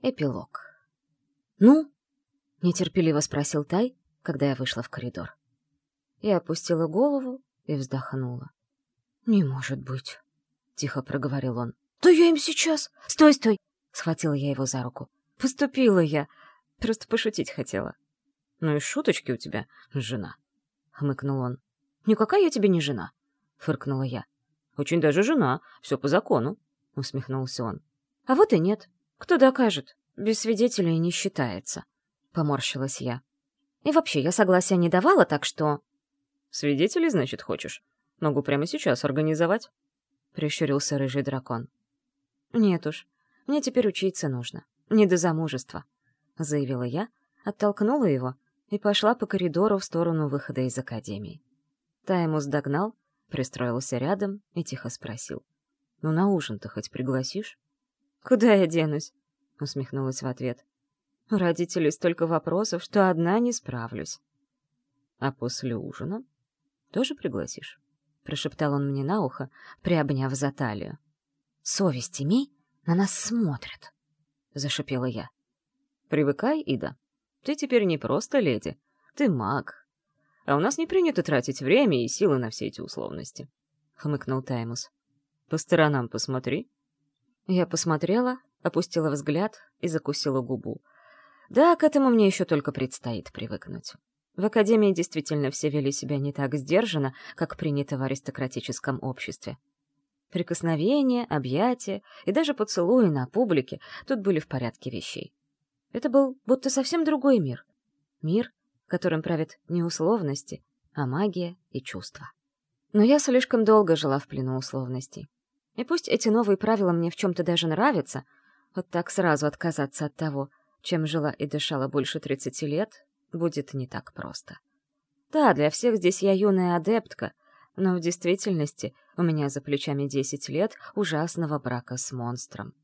Эпилог. «Ну?» — нетерпеливо спросил Тай, когда я вышла в коридор. Я опустила голову и вздохнула. «Не может быть», — тихо проговорил он. «Да я им сейчас! Стой, стой!» — схватила я его за руку. «Поступила я. Просто пошутить хотела». «Ну и шуточки у тебя, жена», — хмыкнул он. «Никакая я тебе не жена», — фыркнула я. «Очень даже жена, все по закону», — усмехнулся он. «А вот и нет. «Кто докажет? Без свидетелей не считается», — поморщилась я. «И вообще, я согласия не давала, так что...» «Свидетелей, значит, хочешь? Могу прямо сейчас организовать?» — прищурился рыжий дракон. «Нет уж, мне теперь учиться нужно. Не до замужества», — заявила я, оттолкнула его и пошла по коридору в сторону выхода из академии. Таймус догнал, пристроился рядом и тихо спросил. «Ну, на ужин-то хоть пригласишь?» «Куда я денусь?» — усмехнулась в ответ. «У родителей столько вопросов, что одна не справлюсь». «А после ужина тоже пригласишь?» — прошептал он мне на ухо, приобняв за талию. «Совесть имей, на нас смотрят», — зашипела я. «Привыкай, Ида. Ты теперь не просто леди, ты маг. А у нас не принято тратить время и силы на все эти условности», — хмыкнул Таймус. «По сторонам посмотри», я посмотрела, опустила взгляд и закусила губу. Да, к этому мне еще только предстоит привыкнуть. В академии действительно все вели себя не так сдержанно, как принято в аристократическом обществе. Прикосновения, объятия и даже поцелуи на публике тут были в порядке вещей. Это был будто совсем другой мир. Мир, которым правят не условности, а магия и чувства. Но я слишком долго жила в плену условностей. И пусть эти новые правила мне в чем-то даже нравятся, вот так сразу отказаться от того, чем жила и дышала больше 30 лет, будет не так просто. Да, для всех здесь я юная адептка, но в действительности у меня за плечами 10 лет ужасного брака с монстром.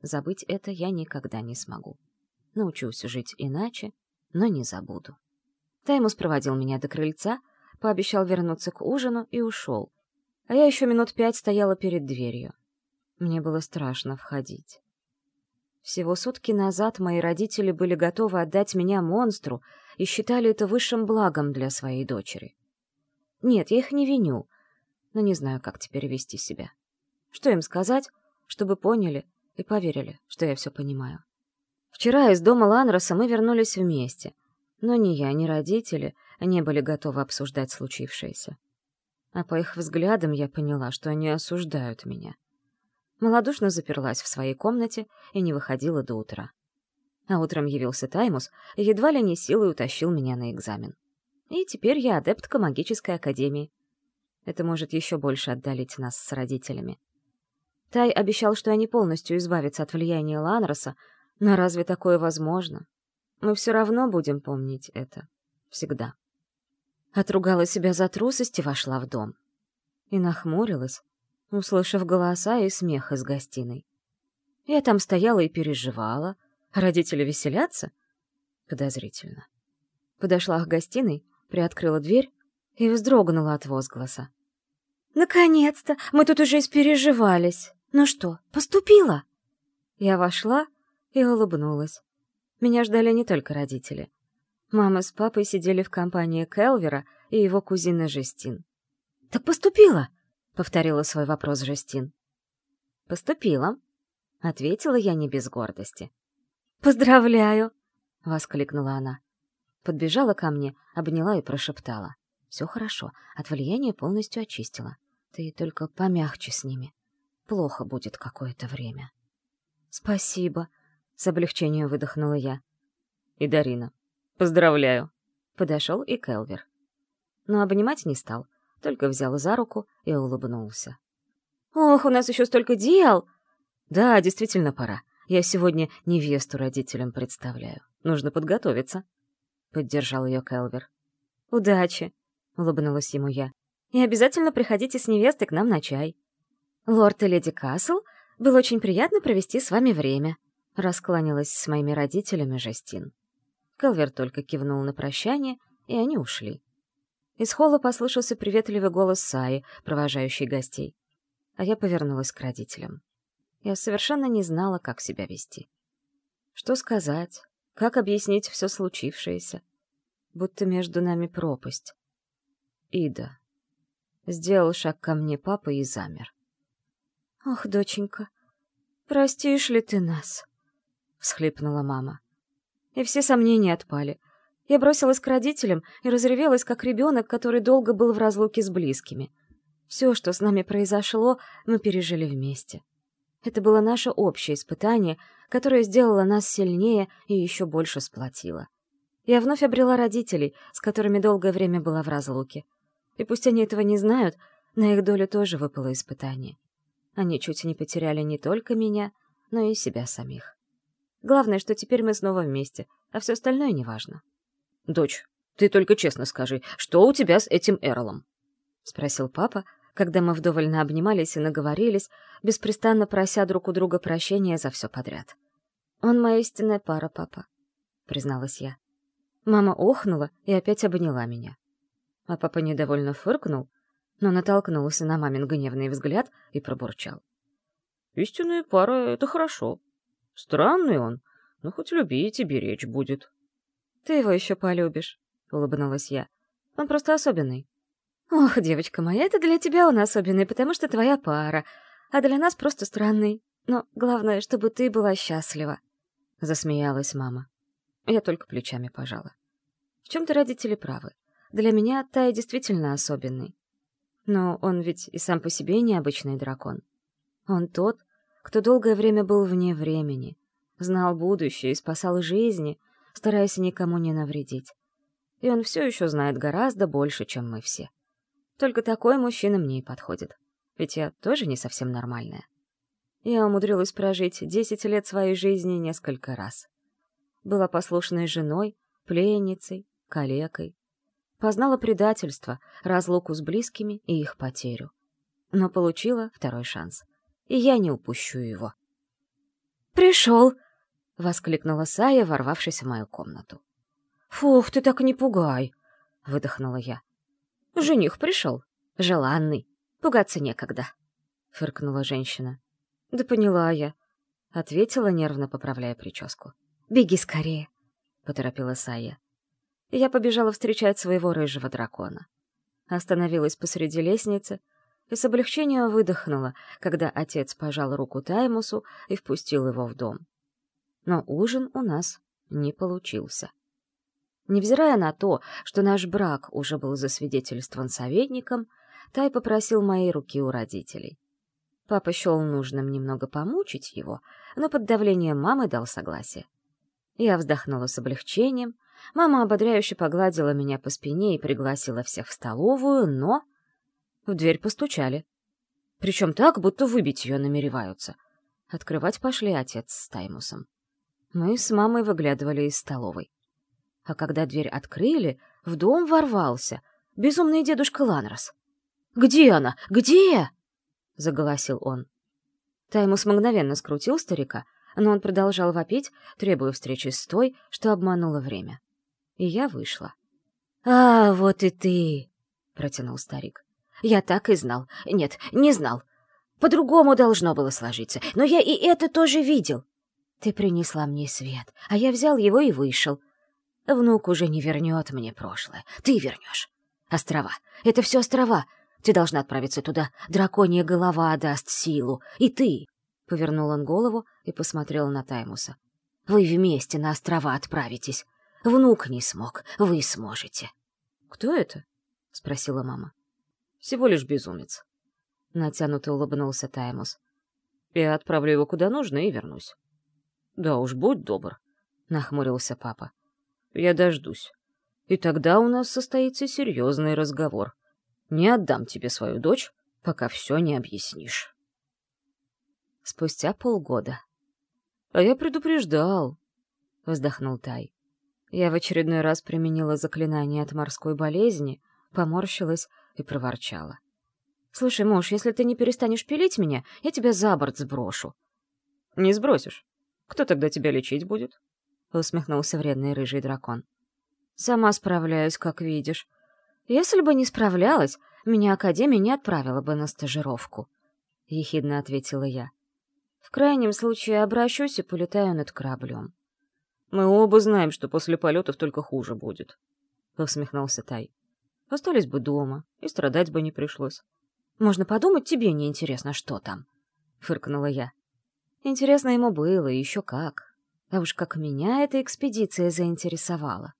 Забыть это я никогда не смогу. Научусь жить иначе, но не забуду. Таймус проводил меня до крыльца, пообещал вернуться к ужину и ушел, а я еще минут пять стояла перед дверью. Мне было страшно входить. Всего сутки назад мои родители были готовы отдать меня монстру и считали это высшим благом для своей дочери. Нет, я их не виню, но не знаю, как теперь вести себя. Что им сказать, чтобы поняли и поверили, что я все понимаю. Вчера из дома Ланроса мы вернулись вместе, но ни я, ни родители не были готовы обсуждать случившееся а по их взглядам я поняла, что они осуждают меня. Молодушно заперлась в своей комнате и не выходила до утра. А утром явился Таймус едва ли не силой утащил меня на экзамен. И теперь я адептка магической академии. Это может еще больше отдалить нас с родителями. Тай обещал, что они полностью избавятся от влияния Ланроса, но разве такое возможно? Мы все равно будем помнить это. Всегда. Отругала себя за трусость и вошла в дом. И нахмурилась, услышав голоса и смех из гостиной. Я там стояла и переживала. Родители веселятся? Подозрительно. Подошла к гостиной, приоткрыла дверь и вздрогнула от возгласа. «Наконец-то! Мы тут уже испереживались! Ну что, поступила?» Я вошла и улыбнулась. Меня ждали не только родители. Мама с папой сидели в компании Келвера и его кузины Жестин. «Так поступила?» — повторила свой вопрос Жестин. «Поступила», — ответила я не без гордости. «Поздравляю!» — воскликнула она. Подбежала ко мне, обняла и прошептала. «Все хорошо, от влияния полностью очистила. Ты только помягче с ними. Плохо будет какое-то время». «Спасибо», — с облегчением выдохнула я. «И Дарина, «Поздравляю!» Подошел и Келвер. Но обнимать не стал, только взял за руку и улыбнулся. «Ох, у нас еще столько дел!» «Да, действительно пора. Я сегодня невесту родителям представляю. Нужно подготовиться», — поддержал ее Келвер. «Удачи!» — улыбнулась ему я. «И обязательно приходите с невестой к нам на чай». «Лорд и леди Касл, было очень приятно провести с вами время», — раскланялась с моими родителями Жестин. Келвер только кивнул на прощание, и они ушли. Из холла послышался приветливый голос Саи, провожающий гостей. А я повернулась к родителям. Я совершенно не знала, как себя вести. Что сказать? Как объяснить все случившееся? Будто между нами пропасть. Ида. Сделал шаг ко мне папа и замер. «Ох, доченька, простишь ли ты нас?» — всхлипнула мама. И все сомнения отпали. Я бросилась к родителям и разревелась, как ребенок, который долго был в разлуке с близкими. Все, что с нами произошло, мы пережили вместе. Это было наше общее испытание, которое сделало нас сильнее и еще больше сплотило. Я вновь обрела родителей, с которыми долгое время была в разлуке. И пусть они этого не знают, на их долю тоже выпало испытание. Они чуть не потеряли не только меня, но и себя самих. Главное, что теперь мы снова вместе, а все остальное неважно. «Дочь, ты только честно скажи, что у тебя с этим Эрлом?» — спросил папа, когда мы вдоволь обнимались и наговорились, беспрестанно прося друг у друга прощения за все подряд. «Он моя истинная пара, папа», — призналась я. Мама охнула и опять обняла меня. А папа недовольно фыркнул, но натолкнулся на мамин гневный взгляд и пробурчал. «Истинная пара — это хорошо. Странный он, но хоть любить и беречь будет». «Ты его еще полюбишь», — улыбнулась я. «Он просто особенный». «Ох, девочка моя, это для тебя он особенный, потому что твоя пара, а для нас просто странный. Но главное, чтобы ты была счастлива», — засмеялась мама. Я только плечами пожала. В чем-то родители правы. Для меня Тай действительно особенный. Но он ведь и сам по себе необычный дракон. Он тот, кто долгое время был вне времени, знал будущее и спасал жизни, стараясь никому не навредить. И он все еще знает гораздо больше, чем мы все. Только такой мужчина мне и подходит. Ведь я тоже не совсем нормальная. Я умудрилась прожить десять лет своей жизни несколько раз. Была послушной женой, пленницей, калекой. Познала предательство, разлуку с близкими и их потерю. Но получила второй шанс. И я не упущу его. «Пришел!» — воскликнула Сая, ворвавшись в мою комнату. «Фух, ты так не пугай!» — выдохнула я. «Жених пришел. Желанный. Пугаться некогда», — фыркнула женщина. «Да поняла я», — ответила, нервно поправляя прическу. «Беги скорее», — поторопила Сая. Я побежала встречать своего рыжего дракона. Остановилась посреди лестницы и с облегчением выдохнула, когда отец пожал руку Таймусу и впустил его в дом но ужин у нас не получился. Невзирая на то, что наш брак уже был засвидетельствован советником, Тай попросил моей руки у родителей. Папа счел нужным немного помучить его, но под давлением мамы дал согласие. Я вздохнула с облегчением, мама ободряюще погладила меня по спине и пригласила всех в столовую, но... В дверь постучали. Причем так, будто выбить ее намереваются. Открывать пошли отец с Таймусом. Мы с мамой выглядывали из столовой. А когда дверь открыли, в дом ворвался безумный дедушка Ланрос. «Где она? Где?» — заголосил он. Таймус мгновенно скрутил старика, но он продолжал вопить, требуя встречи с той, что обманула время. И я вышла. «А, вот и ты!» — протянул старик. «Я так и знал. Нет, не знал. По-другому должно было сложиться, но я и это тоже видел. Ты принесла мне свет, а я взял его и вышел. Внук уже не вернет мне прошлое. Ты вернешь. Острова. Это все острова. Ты должна отправиться туда. Драконья голова даст силу. И ты. Повернул он голову и посмотрел на Таймуса. Вы вместе на острова отправитесь. Внук не смог. Вы сможете. Кто это? Спросила мама. Всего лишь безумец. Натянуто улыбнулся Таймус. Я отправлю его куда нужно и вернусь. «Да уж, будь добр», — нахмурился папа. «Я дождусь. И тогда у нас состоится серьезный разговор. Не отдам тебе свою дочь, пока все не объяснишь». Спустя полгода. «А я предупреждал», — вздохнул Тай. Я в очередной раз применила заклинание от морской болезни, поморщилась и проворчала. «Слушай, муж, если ты не перестанешь пилить меня, я тебя за борт сброшу». «Не сбросишь. Кто тогда тебя лечить будет? Усмехнулся вредный рыжий дракон. Сама справляюсь, как видишь. Если бы не справлялась, меня Академия не отправила бы на стажировку. Ехидно ответила я. В крайнем случае обращусь и полетаю над кораблем. Мы оба знаем, что после полетов только хуже будет. Усмехнулся Тай. Остались бы дома, и страдать бы не пришлось. Можно подумать, тебе не интересно, что там. Фыркнула я. Интересно ему было, и еще как. А уж как меня эта экспедиция заинтересовала.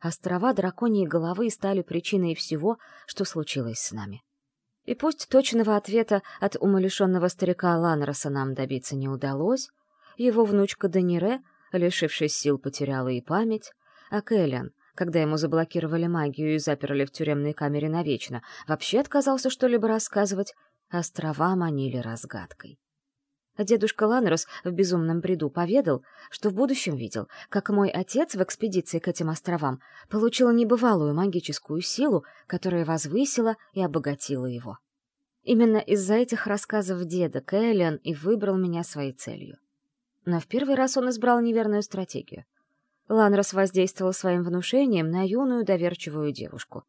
Острова драконьей головы стали причиной всего, что случилось с нами. И пусть точного ответа от умалишенного старика Ланроса нам добиться не удалось, его внучка Данире, лишившись сил, потеряла и память, а Кэллиан, когда ему заблокировали магию и заперли в тюремной камере навечно, вообще отказался что-либо рассказывать, острова манили разгадкой. Дедушка Ланрос в безумном бреду поведал, что в будущем видел, как мой отец в экспедиции к этим островам получил небывалую магическую силу, которая возвысила и обогатила его. Именно из-за этих рассказов деда Кэллиан и выбрал меня своей целью. Но в первый раз он избрал неверную стратегию. Ланрос воздействовал своим внушением на юную доверчивую девушку.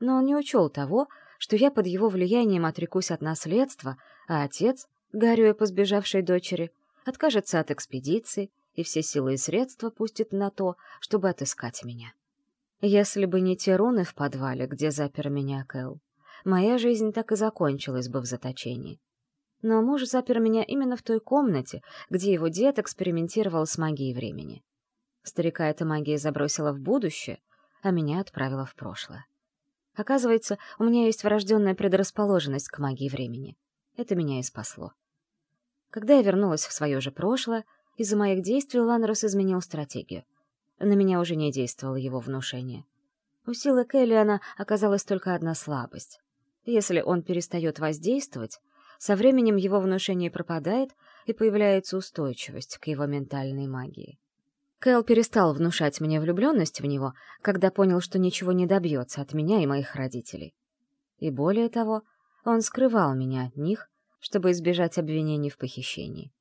Но он не учел того, что я под его влиянием отрекусь от наследства, а отец горюя по сбежавшей дочери, откажется от экспедиции и все силы и средства пустит на то, чтобы отыскать меня. Если бы не те руны в подвале, где запер меня Кэл, моя жизнь так и закончилась бы в заточении. Но муж запер меня именно в той комнате, где его дед экспериментировал с магией времени. Старика эта магия забросила в будущее, а меня отправила в прошлое. Оказывается, у меня есть врожденная предрасположенность к магии времени. Это меня и спасло. Когда я вернулась в свое же прошлое, из-за моих действий Ланрос изменил стратегию. На меня уже не действовало его внушение. У силы Келлиана оказалась только одна слабость. Если он перестает воздействовать, со временем его внушение пропадает, и появляется устойчивость к его ментальной магии. Кэл перестал внушать мне влюбленность в него, когда понял, что ничего не добьется от меня и моих родителей. И более того, он скрывал меня от них, чтобы избежать обвинений в похищении.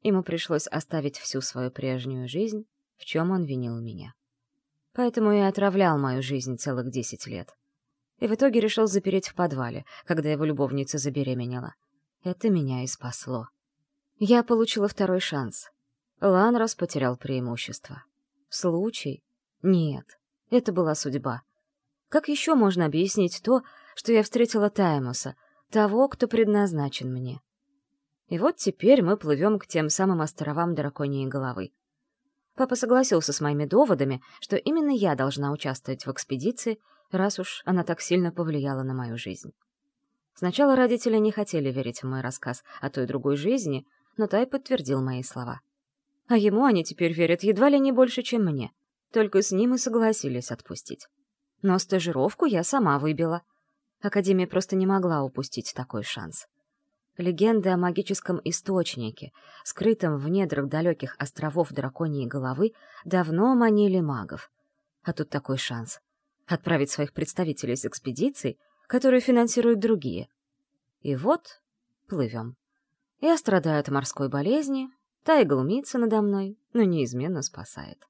Ему пришлось оставить всю свою прежнюю жизнь, в чем он винил меня. Поэтому и отравлял мою жизнь целых десять лет. И в итоге решил запереть в подвале, когда его любовница забеременела. Это меня и спасло. Я получила второй шанс. Ланрос потерял преимущество. Случай? Нет, это была судьба. Как еще можно объяснить то, что я встретила Таймуса, того, кто предназначен мне. И вот теперь мы плывем к тем самым островам драконьей головы. Папа согласился с моими доводами, что именно я должна участвовать в экспедиции, раз уж она так сильно повлияла на мою жизнь. Сначала родители не хотели верить в мой рассказ о той другой жизни, но Тай подтвердил мои слова. А ему они теперь верят едва ли не больше, чем мне. Только с ним и согласились отпустить. Но стажировку я сама выбила — Академия просто не могла упустить такой шанс. Легенды о магическом источнике, скрытом в недрах далеких островов драконьей головы, давно манили магов. А тут такой шанс — отправить своих представителей с экспедицией, которую финансируют другие. И вот плывем. Я страдаю от морской болезни, та и глумится надо мной, но неизменно спасает.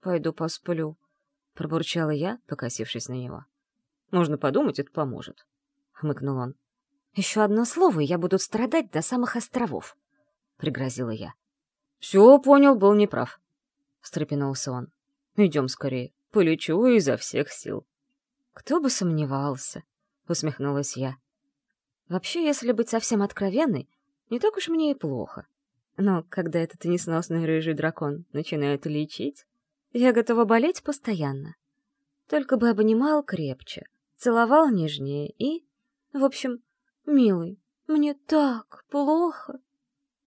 «Пойду посплю», — пробурчала я, покосившись на него. Можно подумать, это поможет», — хмыкнул он. «Еще одно слово, и я буду страдать до самых островов», — пригрозила я. «Все понял, был неправ», — встрепенулся он. «Идем скорее, полечу изо всех сил». «Кто бы сомневался», — усмехнулась я. «Вообще, если быть совсем откровенной, не так уж мне и плохо. Но когда этот несносный рыжий дракон начинает лечить, я готова болеть постоянно. Только бы обнимал крепче, целовал нежнее и... В общем, милый, мне так плохо.